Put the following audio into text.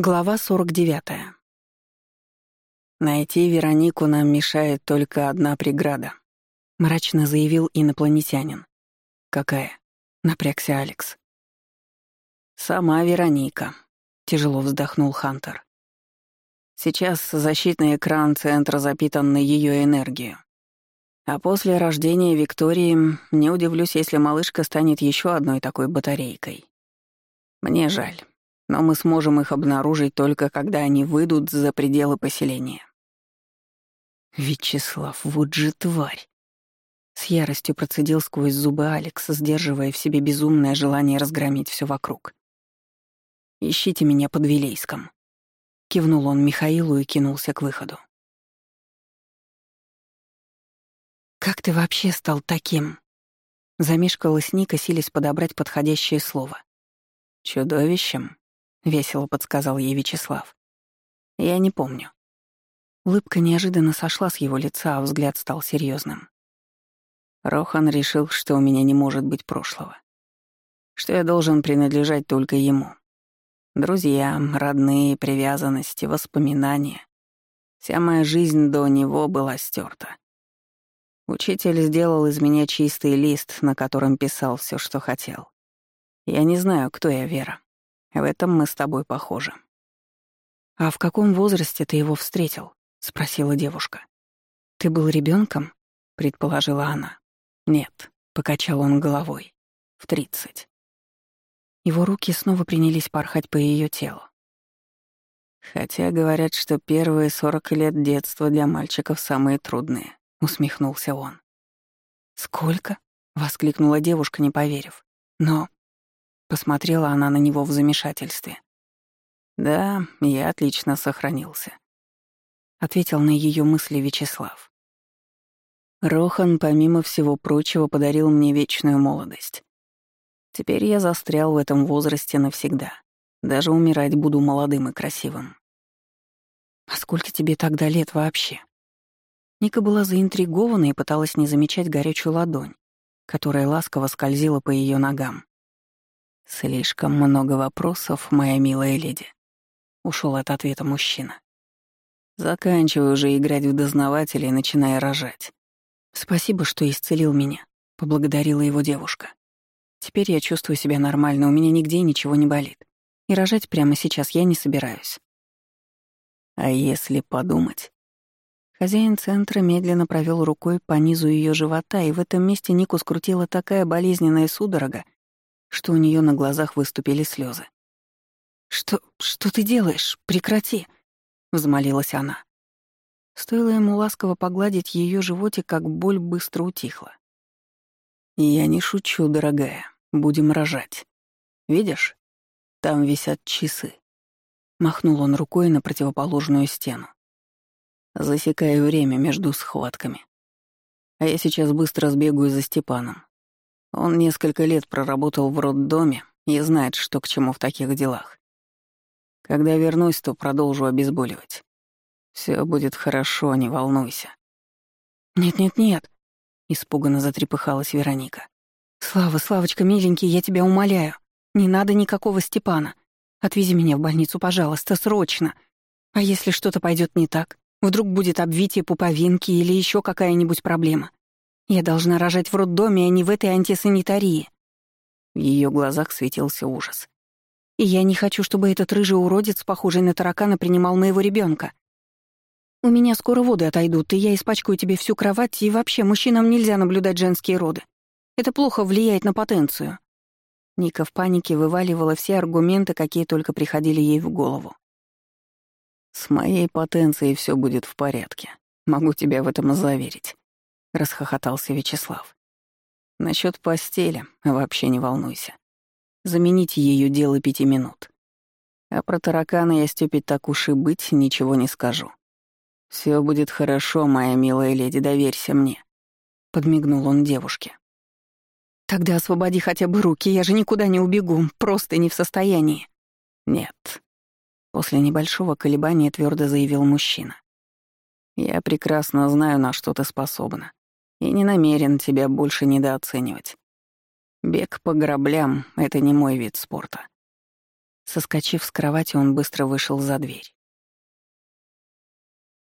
Глава 49. «Найти Веронику нам мешает только одна преграда», — мрачно заявил инопланетянин. «Какая?» — напрягся Алекс. «Сама Вероника», — тяжело вздохнул Хантер. «Сейчас защитный экран центра запитан на ее энергию. А после рождения Виктории не удивлюсь, если малышка станет еще одной такой батарейкой. Мне жаль но мы сможем их обнаружить только когда они выйдут за пределы поселения. Вячеслав, вот же тварь! С яростью процедил сквозь зубы Алекс, сдерживая в себе безумное желание разгромить все вокруг. «Ищите меня под Вилейском», — кивнул он Михаилу и кинулся к выходу. «Как ты вообще стал таким?» Замешкалась Ника, силясь подобрать подходящее слово. «Чудовищем?» — весело подсказал ей Вячеслав. «Я не помню». Улыбка неожиданно сошла с его лица, а взгляд стал серьезным. Рохан решил, что у меня не может быть прошлого. Что я должен принадлежать только ему. Друзья, родные, привязанности, воспоминания. Вся моя жизнь до него была стерта. Учитель сделал из меня чистый лист, на котором писал все, что хотел. Я не знаю, кто я, Вера. В этом мы с тобой похожи. «А в каком возрасте ты его встретил?» — спросила девушка. «Ты был ребенком? предположила она. «Нет», — покачал он головой. «В тридцать». Его руки снова принялись порхать по ее телу. «Хотя говорят, что первые сорок лет детства для мальчиков самые трудные», — усмехнулся он. «Сколько?» — воскликнула девушка, не поверив. «Но Посмотрела она на него в замешательстве. «Да, я отлично сохранился», — ответил на ее мысли Вячеслав. Рохан, помимо всего прочего, подарил мне вечную молодость. Теперь я застрял в этом возрасте навсегда. Даже умирать буду молодым и красивым. «А сколько тебе тогда лет вообще?» Ника была заинтригована и пыталась не замечать горячую ладонь, которая ласково скользила по ее ногам. «Слишком много вопросов, моя милая леди», — ушел от ответа мужчина. «Заканчивай уже играть в дознавателя и начинай рожать». «Спасибо, что исцелил меня», — поблагодарила его девушка. «Теперь я чувствую себя нормально, у меня нигде ничего не болит. И рожать прямо сейчас я не собираюсь». «А если подумать?» Хозяин центра медленно провел рукой по низу ее живота, и в этом месте Нику скрутила такая болезненная судорога, что у нее на глазах выступили слезы. «Что... что ты делаешь? Прекрати!» — взмолилась она. Стоило ему ласково погладить ее животик, как боль быстро утихла. «Я не шучу, дорогая. Будем рожать. Видишь? Там висят часы». Махнул он рукой на противоположную стену. Засекаю время между схватками. А я сейчас быстро сбегаю за Степаном. Он несколько лет проработал в роддоме и знает, что к чему в таких делах. Когда вернусь, то продолжу обезболивать. Все будет хорошо, не волнуйся. Нет-нет-нет, испуганно затрепыхалась Вероника. Слава, Славочка, миленький, я тебя умоляю. Не надо никакого Степана. Отвези меня в больницу, пожалуйста, срочно. А если что-то пойдет не так? Вдруг будет обвитие пуповинки или еще какая-нибудь проблема? Я должна рожать в роддоме, а не в этой антисанитарии. В ее глазах светился ужас. И я не хочу, чтобы этот рыжий уродец, похожий на таракана, принимал моего ребенка. У меня скоро воды отойдут, и я испачкаю тебе всю кровать, и вообще мужчинам нельзя наблюдать женские роды. Это плохо влияет на потенцию. Ника в панике вываливала все аргументы, какие только приходили ей в голову. «С моей потенцией все будет в порядке. Могу тебя в этом заверить. — расхохотался Вячеслав. Насчет постели вообще не волнуйся. Замените ее дело пяти минут. А про таракана я Стёпе так уж и быть ничего не скажу. Все будет хорошо, моя милая леди, доверься мне», — подмигнул он девушке. «Тогда освободи хотя бы руки, я же никуда не убегу, просто не в состоянии». «Нет». После небольшого колебания твердо заявил мужчина. «Я прекрасно знаю, на что ты способна и не намерен тебя больше недооценивать. Бег по граблям — это не мой вид спорта. Соскочив с кровати, он быстро вышел за дверь.